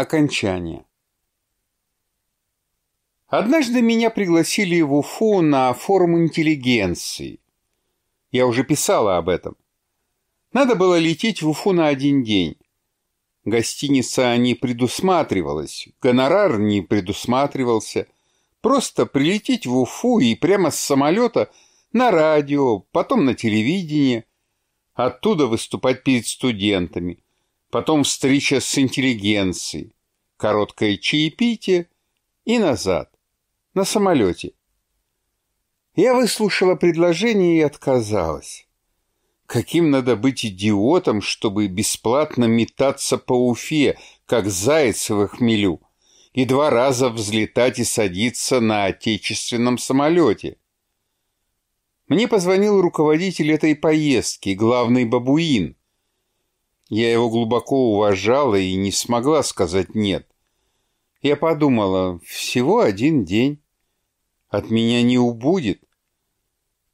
Окончание. Однажды меня пригласили в Уфу на форум интеллигенции. Я уже писала об этом. Надо было лететь в Уфу на один день. Гостиница не предусматривалась, гонорар не предусматривался. Просто прилететь в Уфу и прямо с самолета на радио, потом на телевидение, оттуда выступать перед студентами, потом встреча с интеллигенцией, короткое чаепитие и назад, на самолете. Я выслушала предложение и отказалась. Каким надо быть идиотом, чтобы бесплатно метаться по Уфе, как заяц в хмелю, и два раза взлетать и садиться на отечественном самолете? Мне позвонил руководитель этой поездки, главный бабуин. Я его глубоко уважала и не смогла сказать «нет». Я подумала, всего один день. От меня не убудет.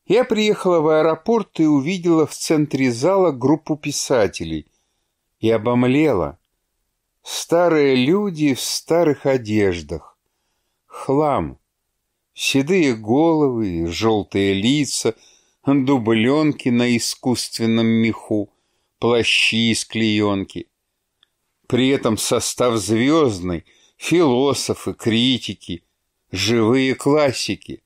Я приехала в аэропорт и увидела в центре зала группу писателей. И обомлела. Старые люди в старых одеждах. Хлам. Седые головы, желтые лица, дубленки на искусственном меху, плащи из клеенки. При этом состав звездный, философы, критики, живые классики.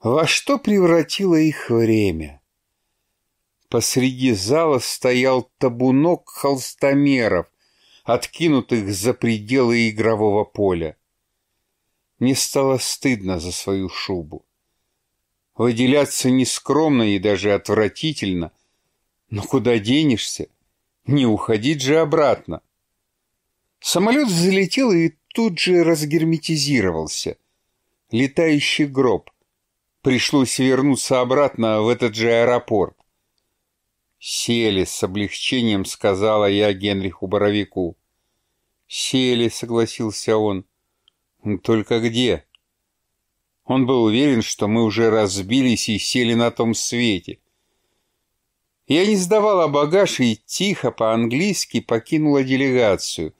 Во что превратило их время? Посреди зала стоял табунок холстомеров, откинутых за пределы игрового поля. Мне стало стыдно за свою шубу. Выделяться нескромно и даже отвратительно, но куда денешься? Не уходить же обратно. Самолет взлетел и тут же разгерметизировался. Летающий гроб пришлось вернуться обратно в этот же аэропорт. «Сели», — с облегчением сказала я Генриху Боровику. «Сели», — согласился он. «Только где?» Он был уверен, что мы уже разбились и сели на том свете. Я не сдавала багаж и тихо по-английски покинула делегацию,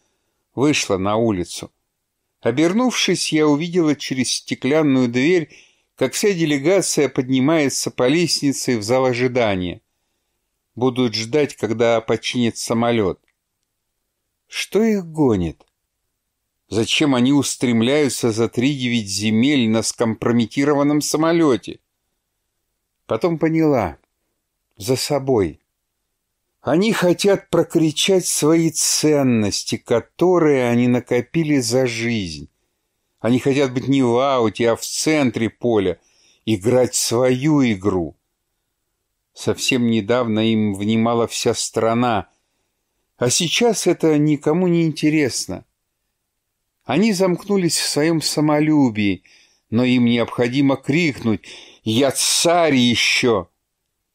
вышла на улицу. Обернувшись, я увидела через стеклянную дверь как вся делегация поднимается по лестнице в зал ожидания. Будут ждать, когда починит самолет. Что их гонит? Зачем они устремляются за три-девять земель на скомпрометированном самолете? Потом поняла. За собой. Они хотят прокричать свои ценности, которые они накопили за жизнь. Они хотят быть не в ауте, а в центре поля, играть свою игру. Совсем недавно им внимала вся страна, а сейчас это никому не интересно. Они замкнулись в своем самолюбии, но им необходимо крикнуть «Я царь еще!»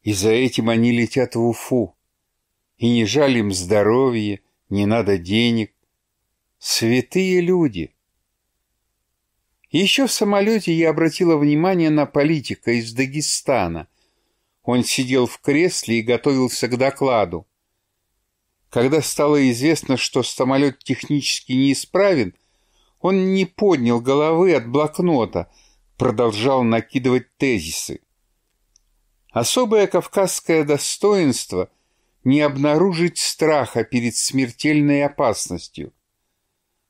И за этим они летят в Уфу. И не жаль им здоровья, не надо денег. Святые люди — еще в самолете я обратила внимание на политика из Дагестана. Он сидел в кресле и готовился к докладу. Когда стало известно, что самолет технически неисправен, он не поднял головы от блокнота, продолжал накидывать тезисы. Особое кавказское достоинство — не обнаружить страха перед смертельной опасностью.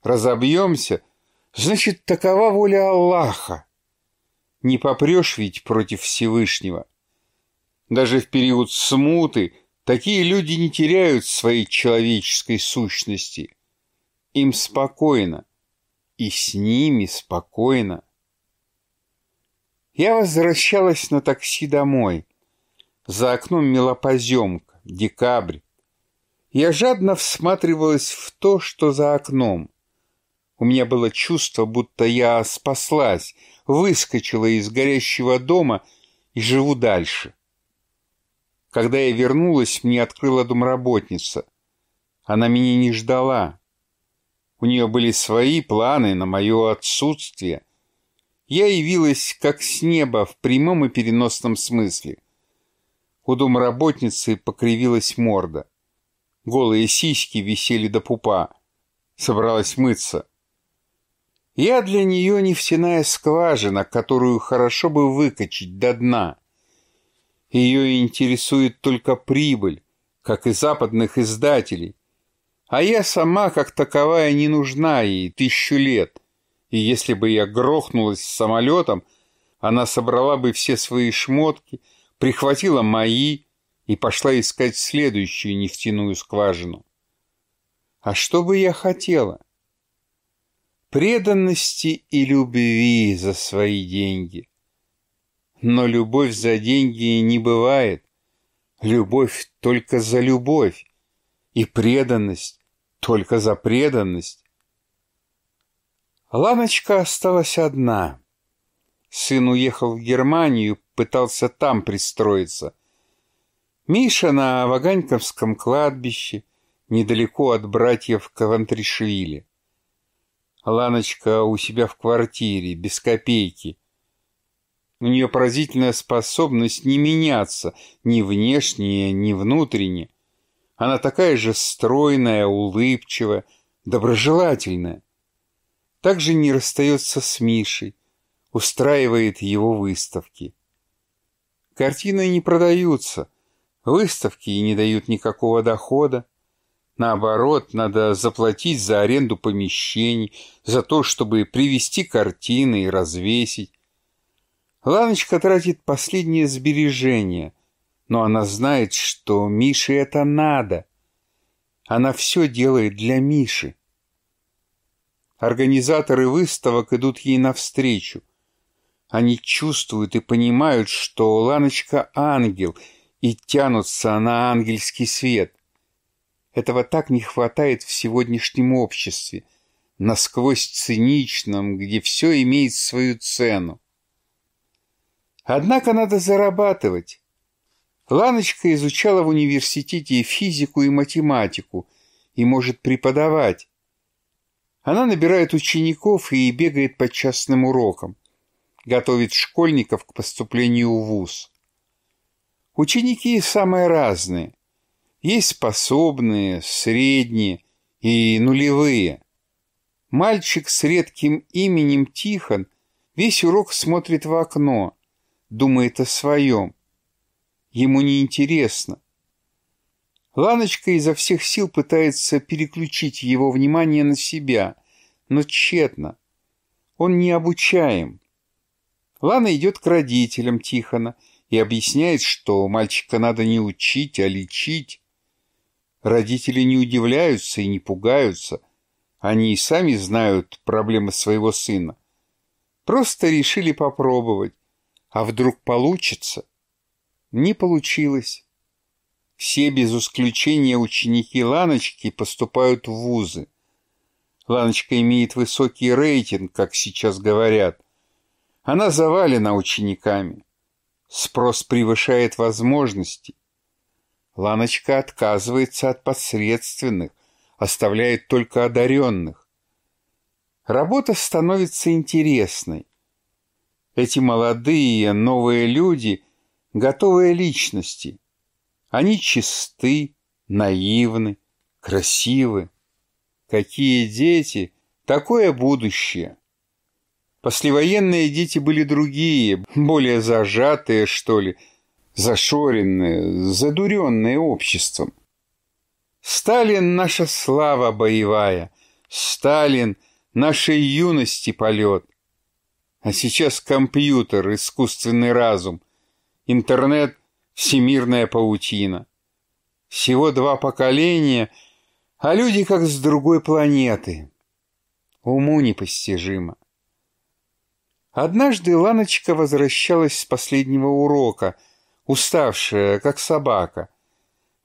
Разобьемся — Значит, такова воля Аллаха. Не попрешь ведь против Всевышнего. Даже в период смуты такие люди не теряют своей человеческой сущности. Им спокойно, и с ними спокойно. Я возвращалась на такси домой. За окном мела поземка, декабрь. Я жадно всматривалась в то, что за окном. У меня было чувство, будто я спаслась, выскочила из горящего дома и живу дальше. Когда я вернулась, мне открыла домработница. Она меня не ждала. У нее были свои планы на мое отсутствие. Я явилась как с неба в прямом и переносном смысле. У домработницы покривилась морда. Голые сиськи висели до пупа. собралась мыться. Я для нее нефтяная скважина, которую хорошо бы выкачать до дна. Ее интересует только прибыль, как и западных издателей. А я сама, как таковая, не нужна ей тысячу лет. И если бы я грохнулась с самолетом, она собрала бы все свои шмотки, прихватила мои и пошла искать следующую нефтяную скважину. А что бы я хотела? Преданности и любви за свои деньги. Но любовь за деньги не бывает. Любовь только за любовь. И преданность только за преданность. Ланочка осталась одна. Сын уехал в Германию, пытался там пристроиться. Миша на Ваганьковском кладбище, недалеко от братьев Кавантришвили. Ланочка у себя в квартире, без копейки. У нее поразительная способность не меняться ни внешне, ни внутренне. Она такая же стройная, улыбчивая, доброжелательная. Также не расстается с Мишей, устраивает его выставки. Картины не продаются, выставки не дают никакого дохода. Наоборот, надо заплатить за аренду помещений, за то, чтобы привезти картины и развесить. Ланочка тратит последние сбережения, но она знает, что Мише это надо. Она все делает для Миши. Организаторы выставок идут ей навстречу. Они чувствуют и понимают, что Ланочка ангел, и тянутся на ангельский свет. Этого так не хватает в сегодняшнем обществе, насквозь циничном, где все имеет свою цену. Однако надо зарабатывать. Ланочка изучала в университете физику и математику и может преподавать. Она набирает учеников и бегает по частным урокам, готовит школьников к поступлению в ВУЗ. Ученики самые разные. Есть способные, средние и нулевые. Мальчик с редким именем Тихон весь урок смотрит в окно – думает о своем. Ему не интересно. Ланочка изо всех сил пытается переключить его внимание на себя, но тщетно. Он не обучаем. Лана идет к родителям Тихона и объясняет, что мальчика надо не учить, а лечить. Родители не удивляются и не пугаются. Они и сами знают проблемы своего сына. Просто решили попробовать. А вдруг получится? Не получилось. Все без исключения ученики Ланочки поступают в вузы. Ланочка имеет высокий рейтинг, как сейчас говорят. Она завалена учениками. Спрос превышает возможности. Ланочка отказывается от посредственных, оставляет только одаренных. Работа становится интересной. Эти молодые, новые люди — готовые личности. Они чисты, наивны, красивы. Какие дети, такое будущее. Послевоенные дети были другие, более зажатые, что ли, зашоренные, задуренные обществом. Сталин — наша слава боевая, Сталин — нашей юности полет. А сейчас компьютер, искусственный разум, интернет, всемирная паутина. Всего два поколения, а люди как с другой планеты. Уму непостижимо. Однажды Ланочка возвращалась с последнего урока, уставшая, как собака.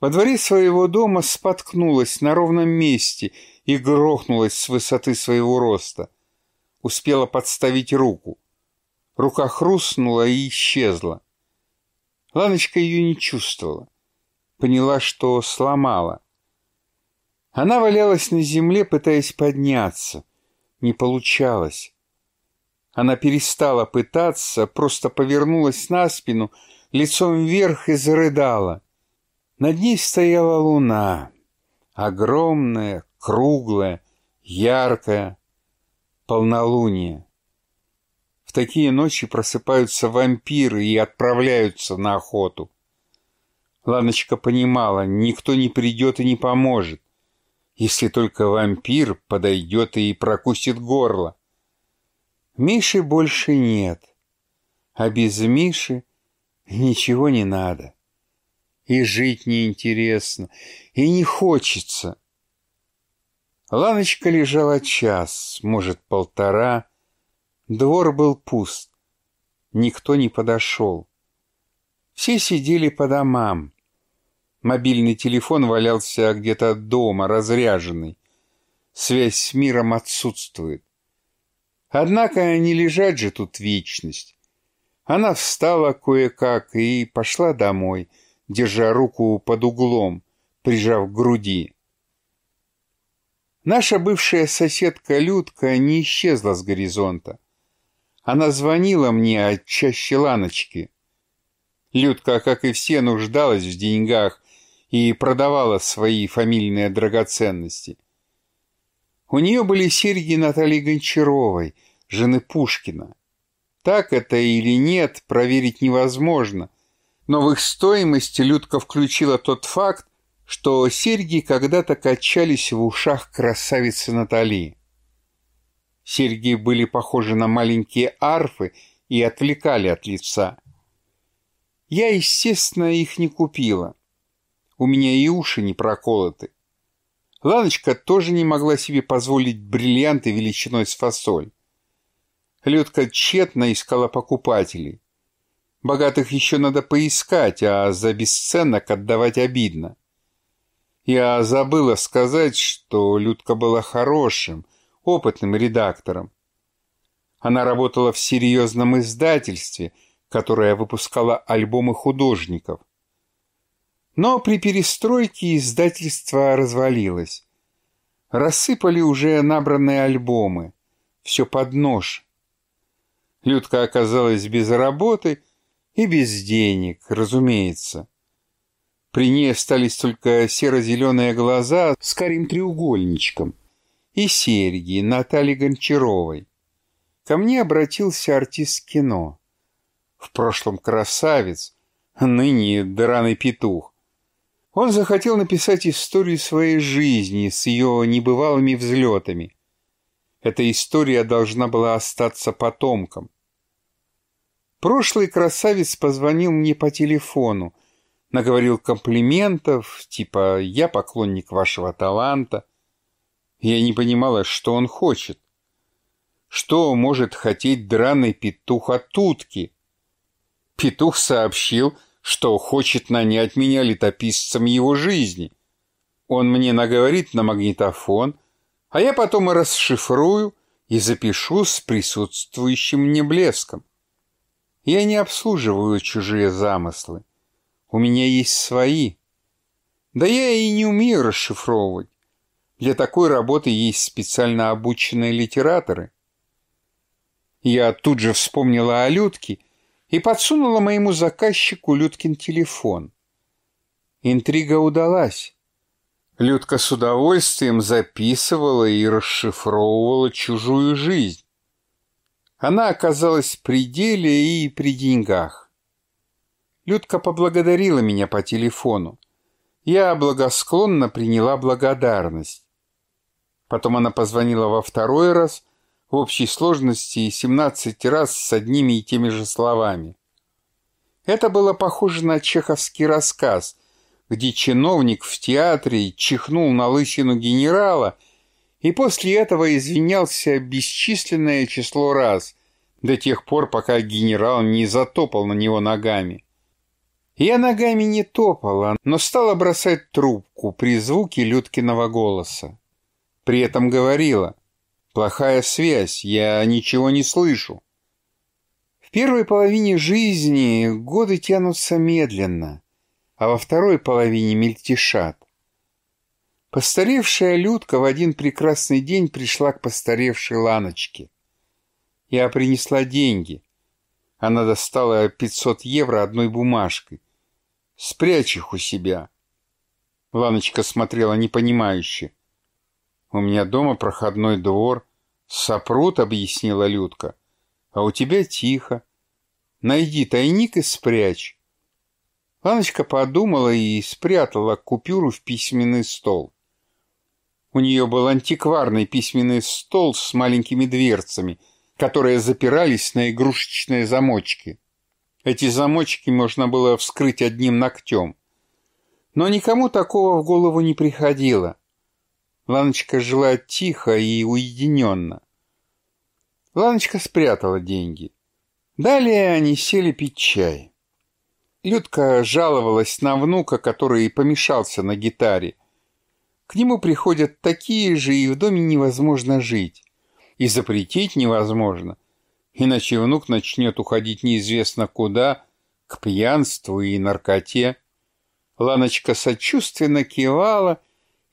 Во дворе своего дома споткнулась на ровном месте и грохнулась с высоты своего роста успела подставить руку. Рука хрустнула и исчезла. Ланочка ее не чувствовала. Поняла, что сломала. Она валялась на земле, пытаясь подняться. Не получалось. Она перестала пытаться, просто повернулась на спину, лицом вверх и зарыдала. Над ней стояла луна, огромная, круглая, яркое, полнолуние. В такие ночи просыпаются вампиры и отправляются на охоту. Ланочка понимала, никто не придет и не поможет, если только вампир подойдет и прокусит горло. Миши больше нет, а без Миши ничего не надо. И жить неинтересно, и не хочется. Ланочка лежала час, может, полтора. Двор был пуст. Никто не подошел. Все сидели по домам. Мобильный телефон валялся где-то дома, разряженный. Связь с миром отсутствует. Однако не лежать же тут вечность. Она встала кое-как и пошла домой, держа руку под углом, прижав к груди. Наша бывшая соседка Людка не исчезла с горизонта. Она звонила мне от чаще ланочки. Людка, как и все, нуждалась в деньгах и продавала свои фамильные драгоценности. У нее были серьги Натальи Гончаровой, жены Пушкина. Так это или нет, проверить невозможно, но в их стоимость Людка включила тот факт, что серьги когда-то качались в ушах красавицы Натали. Серьги были похожи на маленькие арфы и отвлекали от лица. Я, естественно, их не купила. У меня и уши не проколоты. Ланочка тоже не могла себе позволить бриллианты величиной с фасоль. Людка тщетно искала покупателей. Богатых еще надо поискать, а за бесценок отдавать обидно. Я забыла сказать, что Людка была хорошим, опытным редактором. Она работала в серьезном издательстве, которое выпускало альбомы художников. Но при перестройке издательство развалилось. Рассыпали уже набранные альбомы. Все под нож. Людка оказалась без работы и без денег, разумеется. При ней остались только серо-зеленые глаза с карим треугольничком и серьги Натальи Гончаровой. Ко мне обратился артист кино. В прошлом красавец, ныне драный петух. Он захотел написать историю своей жизни с ее небывалыми взлетами. Эта история должна была остаться потомкам. Прошлый красавец позвонил мне по телефону, наговорил комплиментов, типа «я поклонник вашего таланта». Я не понимала, что он хочет. Что может хотеть драный петух от утки? Петух сообщил, что хочет нанять меня летописцем его жизни. Он мне наговорит на магнитофон, а я потом и расшифрую и запишу с присутствующим мне блеском. Я не обслуживаю чужие замыслы. У меня есть свои. Да я и не умею расшифровывать. Для такой работы есть специально обученные литераторы. Я тут же вспомнила о Людке и подсунула моему заказчику Людкин телефон. Интрига удалась. Людка с удовольствием записывала и расшифровывала чужую жизнь. Она оказалась при деле и при деньгах. Людка поблагодарила меня по телефону. Я благосклонно приняла благодарность. Потом она позвонила во второй раз в общей сложности 17 раз с одними и теми же словами. Это было похоже на чеховский рассказ, где чиновник в театре чихнул на лысину генерала и после этого извинялся бесчисленное число раз, до тех пор, пока генерал не затопал на него ногами. Я ногами не топала, но стала бросать трубку при звуке Людкиного голоса. При этом говорила — Плохая связь, я ничего не слышу. В первой половине жизни годы тянутся медленно, а во второй половине мельтешат. Постаревшая Людка в один прекрасный день пришла к постаревшей Ланочке. Я принесла деньги. Она достала 500 евро одной бумажкой. «Спрячь их у себя». Ланочка смотрела непонимающе. У меня дома проходной двор. Сопрут, объяснила Людка. А у тебя тихо. Найди тайник и спрячь. Ланочка подумала и спрятала купюру в письменный стол. У нее был антикварный письменный стол с маленькими дверцами, которые запирались на игрушечные замочки. Эти замочки можно было вскрыть одним ногтем. Но никому такого в голову не приходило. Ланочка жила тихо и уединенно. Ланочка спрятала деньги. Далее они сели пить чай. Людка жаловалась на внука, который помешался на гитаре. К нему приходят такие же, и в доме невозможно жить. И запретить невозможно, иначе внук начнет уходить неизвестно куда, к пьянству и наркоте. Ланочка сочувственно кивала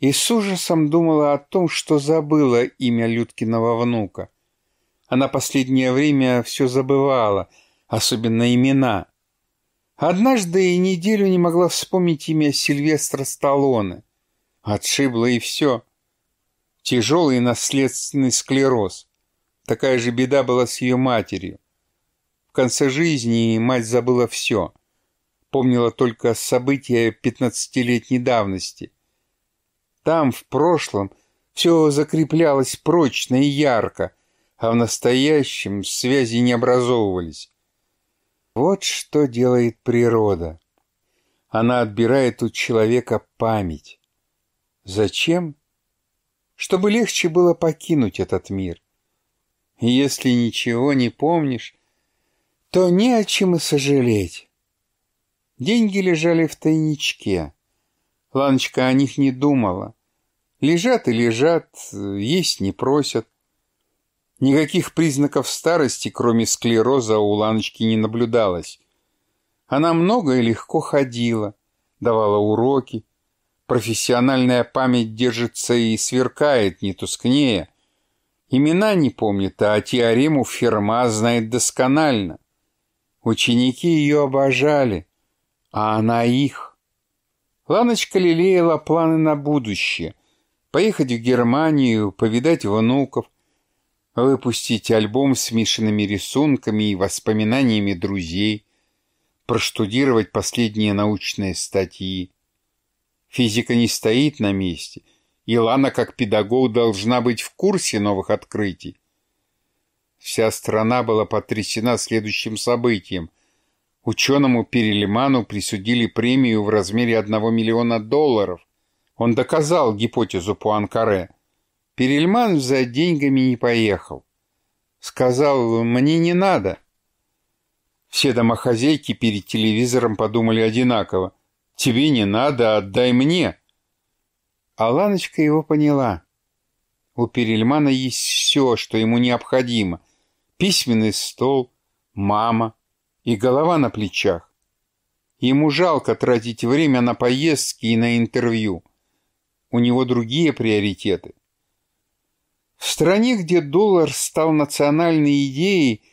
и с ужасом думала о том, что забыла имя Людкиного внука. Она последнее время все забывала, особенно имена. Однажды и неделю не могла вспомнить имя Сильвестра Сталлоне. Отшибло и все. Тяжелый наследственный склероз. Такая же беда была с ее матерью. В конце жизни мать забыла все. Помнила только события пятнадцатилетней давности. Там, в прошлом, все закреплялось прочно и ярко — а в настоящем связи не образовывались. Вот что делает природа. Она отбирает у человека память. Зачем? Чтобы легче было покинуть этот мир. И если ничего не помнишь, то не о чем и сожалеть. Деньги лежали в тайничке. Ланочка о них не думала. Лежат и лежат, есть не просят. Никаких признаков старости, кроме склероза, у Ланочки не наблюдалось. Она много и легко ходила, давала уроки. Профессиональная память держится и сверкает, не тускнее. Имена не помнит, а теорему Ферма знает досконально. Ученики ее обожали, а она их. Ланочка лелеяла планы на будущее. Поехать в Германию, повидать внуков, выпустить альбом с Мишиными рисунками и воспоминаниями друзей, проштудировать последние научные статьи. Физика не стоит на месте, и Лана как педагог должна быть в курсе новых открытий. Вся страна была потрясена следующим событием. Ученому Перельману присудили премию в размере 1 миллиона долларов. Он доказал гипотезу Пуанкаре – Перельман за деньгами не поехал. Сказал, мне не надо. Все домохозяйки перед телевизором подумали одинаково. Тебе не надо, отдай мне. А Ланочка его поняла. У Перельмана есть все, что ему необходимо. Письменный стол, мама и голова на плечах. Ему жалко тратить время на поездки и на интервью. У него другие приоритеты. В стране, где доллар стал национальной идеей,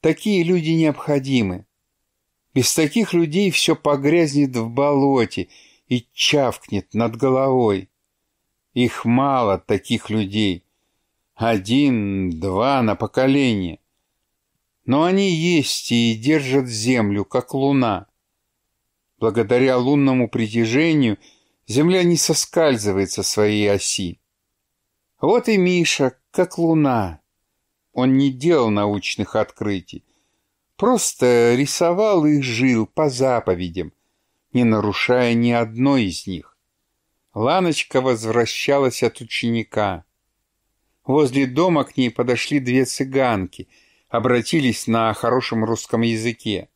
такие люди необходимы. Без таких людей все погрязнет в болоте и чавкнет над головой. Их мало, таких людей. Один, два на поколение. Но они есть и держат землю, как луна. Благодаря лунному притяжению земля не соскальзывает со своей оси. Вот и Миша, как луна. Он не делал научных открытий, просто рисовал и жил по заповедям, не нарушая ни одной из них. Ланочка возвращалась от ученика. Возле дома к ней подошли две цыганки, обратились на хорошем русском языке.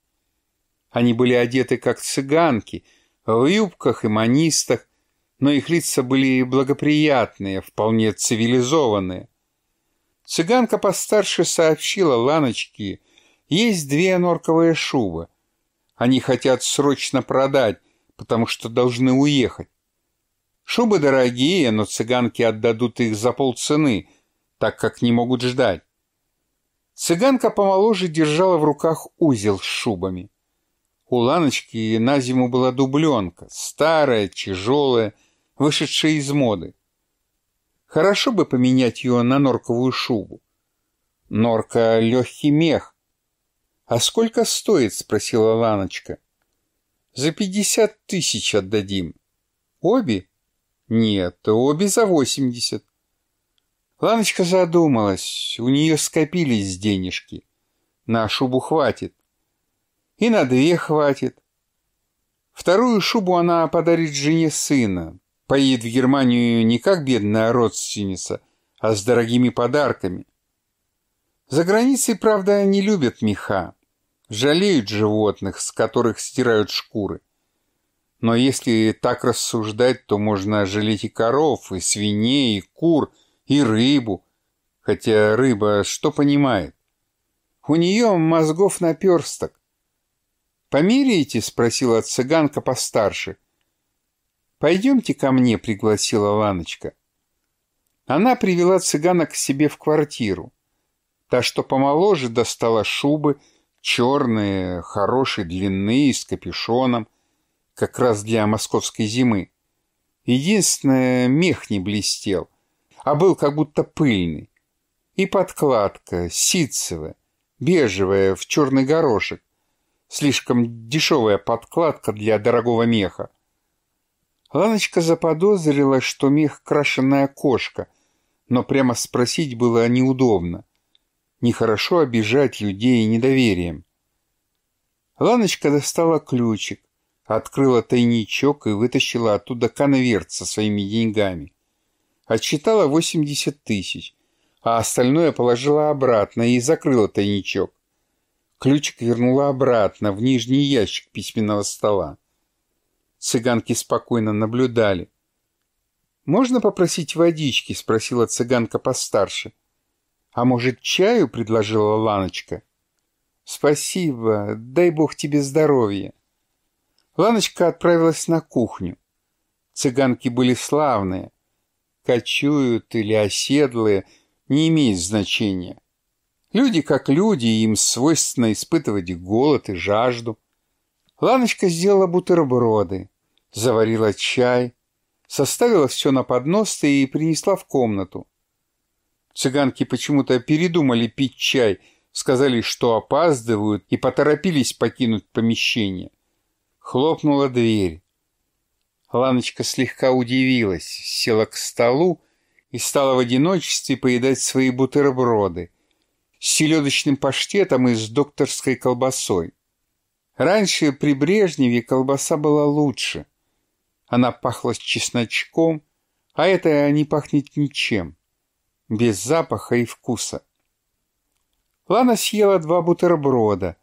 Они были одеты как цыганки, в юбках и манистах, но их лица были благоприятные, вполне цивилизованные. Цыганка постарше сообщила Ланочке, есть две норковые шубы. Они хотят срочно продать, потому что должны уехать. Шубы дорогие, но цыганки отдадут их за полцены, так как не могут ждать. Цыганка помоложе держала в руках узел с шубами. У Ланочки на зиму была дубленка, старая, тяжелая, вышедшая из моды. Хорошо бы поменять ее на норковую шубу. Норка — легкий мех. «А сколько стоит?» — спросила Ланочка. «За пятьдесят тысяч отдадим». «Обе?» «Нет, обе за восемьдесят». Ланочка задумалась, у нее скопились денежки. На шубу хватит. И на две хватит. Вторую шубу она подарит жене сына. Поедет в Германию не как бедная родственница, а с дорогими подарками. За границей, правда, не любят меха. Жалеют животных, с которых стирают шкуры. Но если так рассуждать, то можно жалеть и коров, и свиней, и кур, и рыбу. Хотя рыба что понимает? У нее мозгов наперсток. «Померяете?» — спросила цыганка постарше. «Пойдемте ко мне», — пригласила Ланочка. Она привела цыгана к себе в квартиру. Та, что помоложе, достала шубы, черные, хорошие, длинные, с капюшоном, как раз для московской зимы. Единственное, мех не блестел, а был как будто пыльный. И подкладка, ситцевая, бежевая, в черный горошек. Слишком дешевая подкладка для дорогого меха. Ланочка заподозрила, что мех крашеная кошка, но прямо спросить было неудобно. Нехорошо обижать людей недоверием. Ланочка достала ключик, открыла тайничок и вытащила оттуда конверт со своими деньгами. Отчитала 80 тысяч, а остальное положила обратно и закрыла тайничок. Ключик вернула обратно в нижний ящик письменного стола. Цыганки спокойно наблюдали. «Можно попросить водички?» — спросила цыганка постарше. «А может, чаю?» — предложила Ланочка. «Спасибо, дай бог тебе здоровья». Ланочка отправилась на кухню. Цыганки были славные. Кочуют или оседлые, не имеет значения. Люди как люди, им свойственно испытывать голод и жажду. Ланочка сделала бутерброды, заварила чай, составила все на поднос и принесла в комнату. Цыганки почему-то передумали пить чай, сказали, что опаздывают, и поторопились покинуть помещение. Хлопнула дверь. Ланочка слегка удивилась, села к столу и стала в одиночестве поедать свои бутерброды с селедочным паштетом и с докторской колбасой. Раньше при Брежневе колбаса была лучше. Она пахла с чесночком, а это не пахнет ничем, без запаха и вкуса. Лана съела два бутерброда,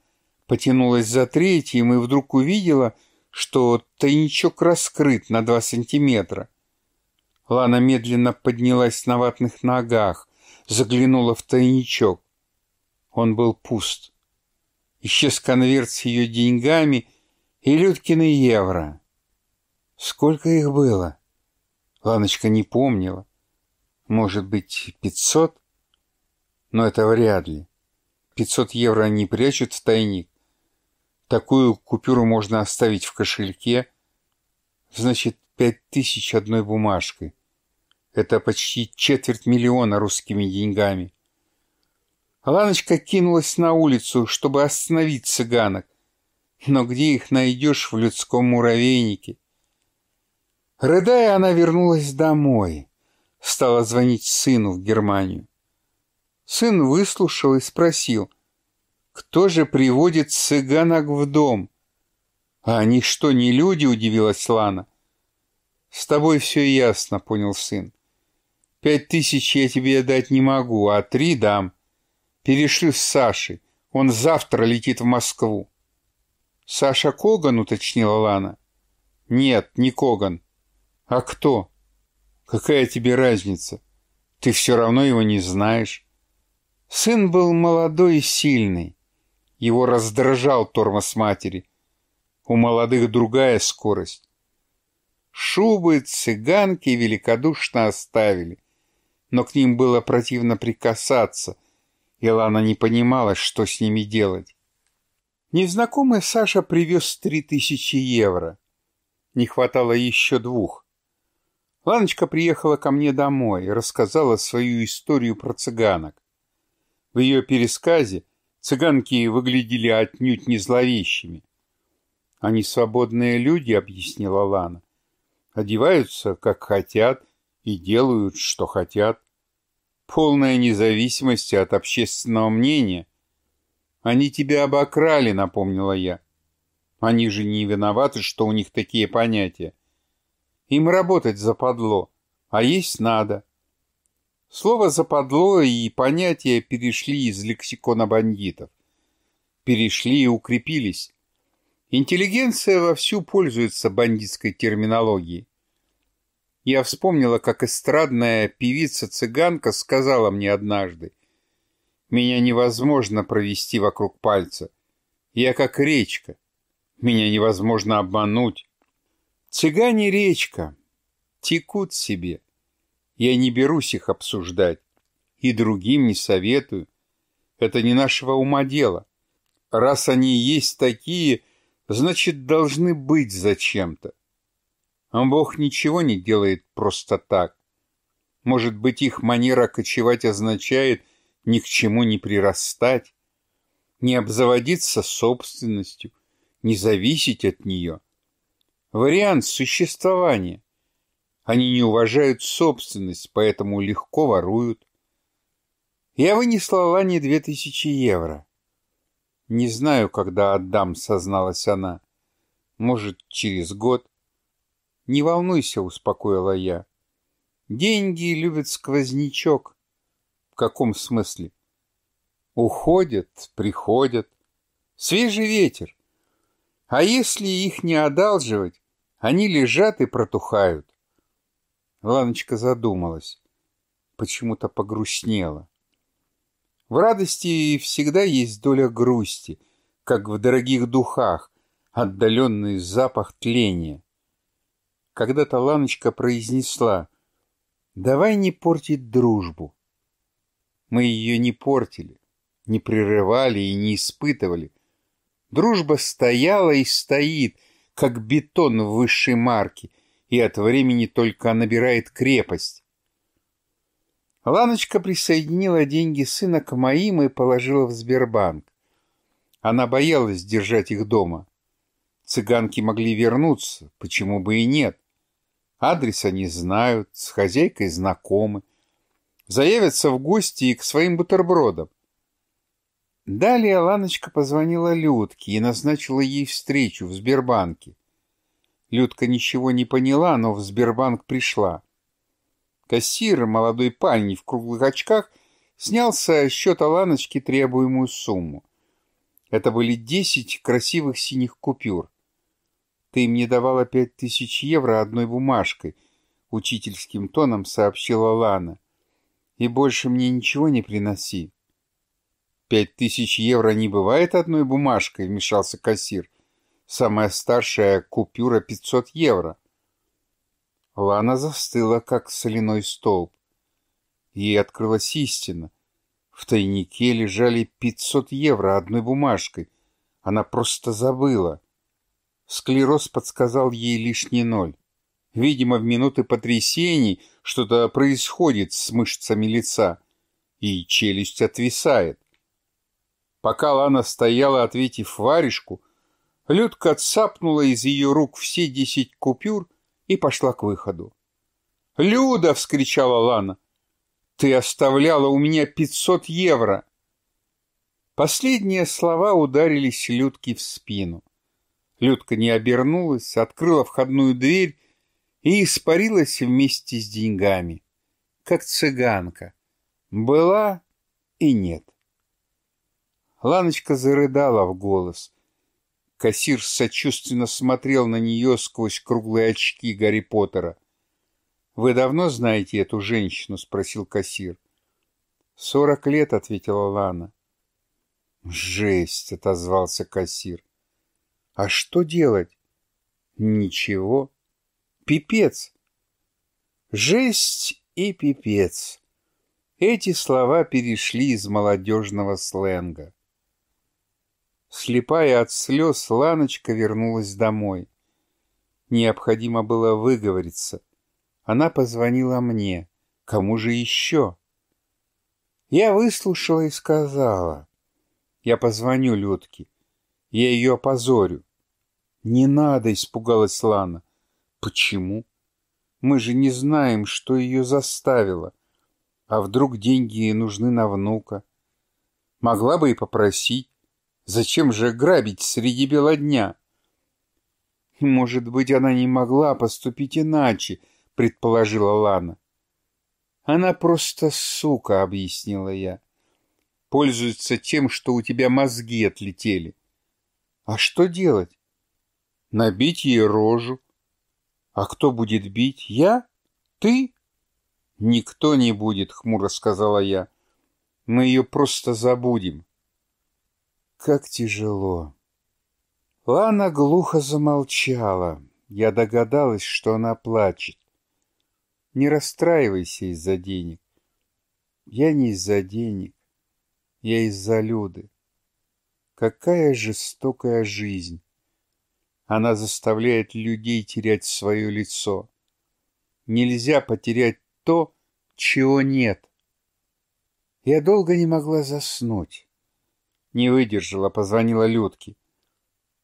потянулась за третьим и вдруг увидела, что тайничок раскрыт на два сантиметра. Лана медленно поднялась на ватных ногах, заглянула в тайничок. Он был пуст. Исчез конверт с ее деньгами и Людкины евро. Сколько их было? Ланочка не помнила. Может быть, пятьсот? Но это вряд ли. Пятьсот евро не прячут в тайник. Такую купюру можно оставить в кошельке. Значит, пять тысяч одной бумажкой. Это почти четверть миллиона русскими деньгами. Ланочка кинулась на улицу, чтобы остановить цыганок. Но где их найдешь в людском муравейнике? Рыдая, она вернулась домой. Стала звонить сыну в Германию. Сын выслушал и спросил, кто же приводит цыганок в дом? А они что, не люди, удивилась Лана. С тобой все ясно, понял сын. Пять тысяч я тебе дать не могу, а три дам. Перешли с Сашей. Он завтра летит в Москву. Саша Коган, уточнила Лана. Нет, не Коган. А кто? Какая тебе разница? Ты все равно его не знаешь. Сын был молодой и сильный. Его раздражал тормоз матери. У молодых другая скорость. Шубы цыганки великодушно оставили, но к ним было противно прикасаться — и Лана не понимала, что с ними делать. Незнакомый Саша привез три тысячи евро. Не хватало еще двух. Ланочка приехала ко мне домой и рассказала свою историю про цыганок. В ее пересказе цыганки выглядели отнюдь не зловещими. «Они свободные люди», — объяснила Лана. «Одеваются, как хотят, и делают, что хотят. Полная независимость от общественного мнения. Они тебя обокрали», — напомнила я. «Они же не виноваты, что у них такие понятия. Им работать западло, а есть надо. Слово «западло» и понятия перешли из лексикона бандитов. Перешли и укрепились. Интеллигенция вовсю пользуется бандитской терминологией. Я вспомнила, как эстрадная певица-цыганка сказала мне однажды, «Меня невозможно провести вокруг пальца. Я как речка. Меня невозможно обмануть. Цыгане речка, текут себе. Я не берусь их обсуждать. И другим не советую. Это не нашего ума дело. Раз они есть такие, значит, должны быть зачем-то. А Бог ничего не делает просто так. Может быть, их манера кочевать означает ни к чему не прирастать, не обзаводиться собственностью, не зависеть от нее вариант существования. Они не уважают собственность, поэтому легко воруют. Я вынесла Лане две тысячи евро. Не знаю, когда отдам, созналась она. Может, через год. Не волнуйся, успокоила я. Деньги любят сквознячок. В каком смысле? Уходят, приходят. Свежий ветер. А если их не одалживать, они лежат и протухают. Ланочка задумалась. Почему-то погрустнела. В радости всегда есть доля грусти, как в дорогих духах, отдаленный запах тления. Когда-то Ланочка произнесла «Давай не портить дружбу». Мы ее не портили, не прерывали и не испытывали, Дружба стояла и стоит, как бетон высшей марке, и от времени только набирает крепость. Ланочка присоединила деньги сына к моим и положила в Сбербанк. Она боялась держать их дома. Цыганки могли вернуться, почему бы и нет. Адрес они знают, с хозяйкой знакомы. Заявятся в гости и к своим бутербродам. Далее Ланочка позвонила Людке и назначила ей встречу в Сбербанке. Людка ничего не поняла, но в Сбербанк пришла. Кассир, молодой парень в круглых очках, снял со счета Ланочки требуемую сумму. Это были десять красивых синих купюр. «Ты мне давала пять тысяч евро одной бумажкой», — учительским тоном сообщила Лана. «И больше мне ничего не приноси». «Пять тысяч евро не бывает одной бумажкой», — вмешался кассир. «Самая старшая купюра пятьсот евро». Лана застыла, как соляной столб. Ей открылась истина. В тайнике лежали пятьсот евро одной бумажкой. Она просто забыла. Склероз подсказал ей лишний ноль. Видимо, в минуты потрясений что-то происходит с мышцами лица, и челюсть отвисает. Пока Лана стояла, ответив варежку, Людка отсапнула из ее рук все десять купюр и пошла к выходу. «Люда!» — вскричала Лана. «Ты оставляла у меня пятьсот евро!» Последние слова ударились Людке в спину. Людка не обернулась, открыла входную дверь и испарилась вместе с деньгами, как цыганка. Была и нет. Ланочка зарыдала в голос. Кассир сочувственно смотрел на нее сквозь круглые очки Гарри Поттера. «Вы давно знаете эту женщину?» — спросил кассир. «Сорок лет», — ответила Лана. «Жесть!» — отозвался кассир. «А что делать?» «Ничего. Пипец!» «Жесть и пипец!» Эти слова перешли из молодежного сленга. Слепая от слез, Ланочка вернулась домой. Необходимо было выговориться. Она позвонила мне. Кому же еще? Я выслушала и сказала. Я позвоню Людке. Я ее опозорю. Не надо, испугалась Лана. Почему? Мы же не знаем, что ее заставило. А вдруг деньги нужны на внука? Могла бы и попросить. Зачем же грабить среди бела дня? Может быть, она не могла поступить иначе, предположила Лана. Она просто сука, объяснила я. Пользуется тем, что у тебя мозги отлетели. А что делать? Набить ей рожу. А кто будет бить? Я? Ты? Никто не будет, хмуро сказала я. Мы ее просто забудем. Как тяжело. Лана глухо замолчала. Я догадалась, что она плачет. Не расстраивайся из-за денег. Я не из-за денег. Я из-за Люды. Какая жестокая жизнь. Она заставляет людей терять свое лицо. Нельзя потерять то, чего нет. Я долго не могла заснуть. Не выдержала, позвонила Людке.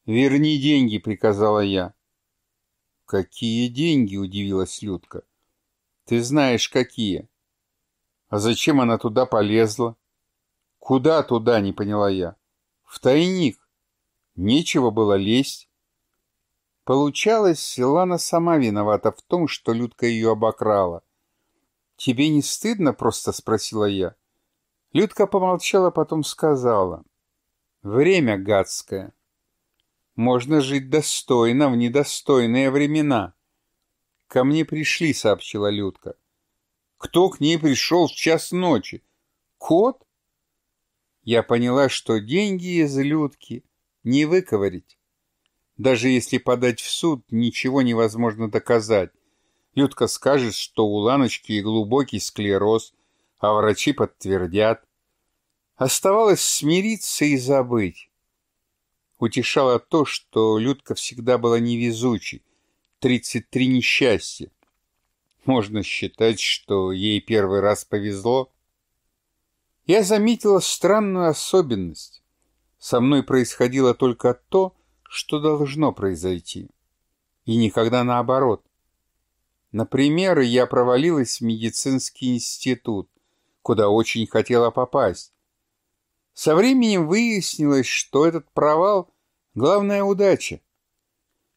«Верни деньги», — приказала я. «Какие деньги?» — удивилась Людка. «Ты знаешь, какие». «А зачем она туда полезла?» «Куда туда?» — не поняла я. «В тайник. Нечего было лезть». Получалось, Лана сама виновата в том, что Людка ее обокрала. «Тебе не стыдно?» — просто спросила я. Людка помолчала, потом сказала. «Время гадское». Можно жить достойно в недостойные времена. Ко мне пришли, сообщила Людка. Кто к ней пришел в час ночи? Кот? Я поняла, что деньги из Людки не выковырить. Даже если подать в суд, ничего невозможно доказать. Людка скажет, что у Ланочки глубокий склероз, а врачи подтвердят. Оставалось смириться и забыть. Утешало то, что Людка всегда была невезучей. 33 несчастья. Можно считать, что ей первый раз повезло. Я заметила странную особенность. Со мной происходило только то, что должно произойти. И никогда наоборот. Например, я провалилась в медицинский институт, куда очень хотела попасть. Со временем выяснилось, что этот провал — главная удача.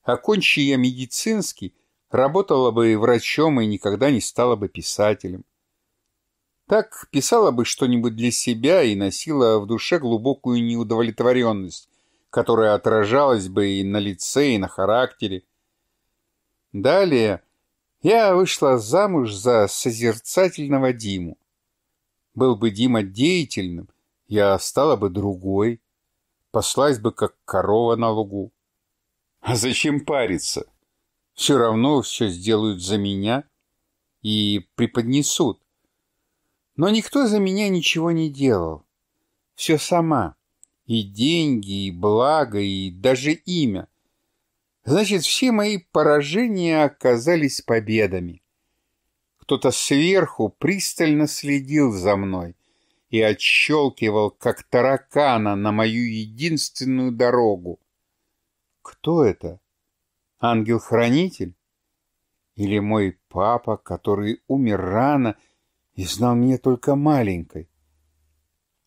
Окончи я медицинский, работала бы врачом и никогда не стала бы писателем. Так писала бы что-нибудь для себя и носила в душе глубокую неудовлетворенность, которая отражалась бы и на лице, и на характере. Далее я вышла замуж за созерцательного Диму. Был бы Дима деятельным, я стала бы другой, послась бы, как корова на лугу. А зачем париться? Все равно все сделают за меня и преподнесут. Но никто за меня ничего не делал. Все сама. И деньги, и благо, и даже имя. Значит, все мои поражения оказались победами. Кто-то сверху пристально следил за мной и отщелкивал, как таракана, на мою единственную дорогу. Кто это? Ангел-хранитель? Или мой папа, который умер рано и знал меня только маленькой?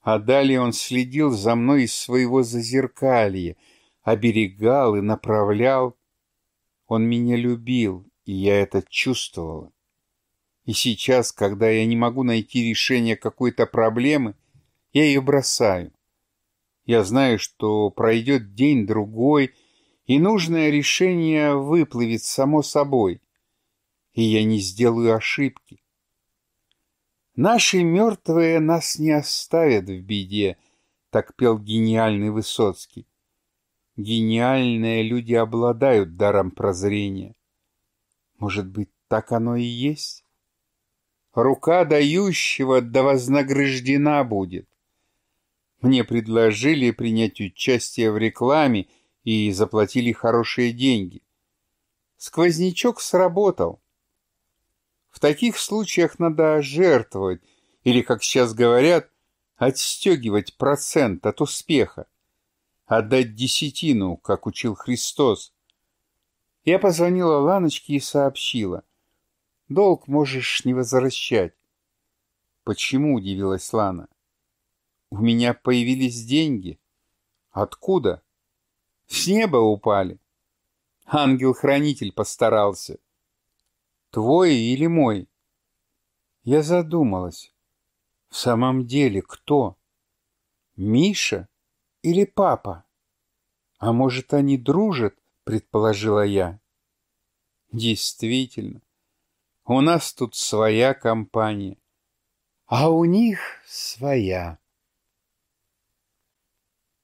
А далее он следил за мной из своего зазеркалья, оберегал и направлял. Он меня любил, и я это чувствовала. И сейчас, когда я не могу найти решение какой-то проблемы, я ее бросаю. Я знаю, что пройдет день-другой, и нужное решение выплывет само собой, и я не сделаю ошибки. Наши мертвые нас не оставят в беде, так пел гениальный Высоцкий. Гениальные люди обладают даром прозрения. Может быть, так оно и есть? Рука дающего да вознаграждена будет. Мне предложили принять участие в рекламе и заплатили хорошие деньги. Сквознячок сработал. В таких случаях надо жертвовать, или, как сейчас говорят, отстегивать процент от успеха, отдать десятину, как учил Христос. Я позвонила Ланочке и сообщила. Долг можешь не возвращать. Почему, удивилась Лана. У меня появились деньги. Откуда? С неба упали. Ангел-хранитель постарался. Твой или мой? Я задумалась. В самом деле, кто? Миша или папа? А может, они дружат, предположила я. Действительно, у нас тут своя компания, а у них своя.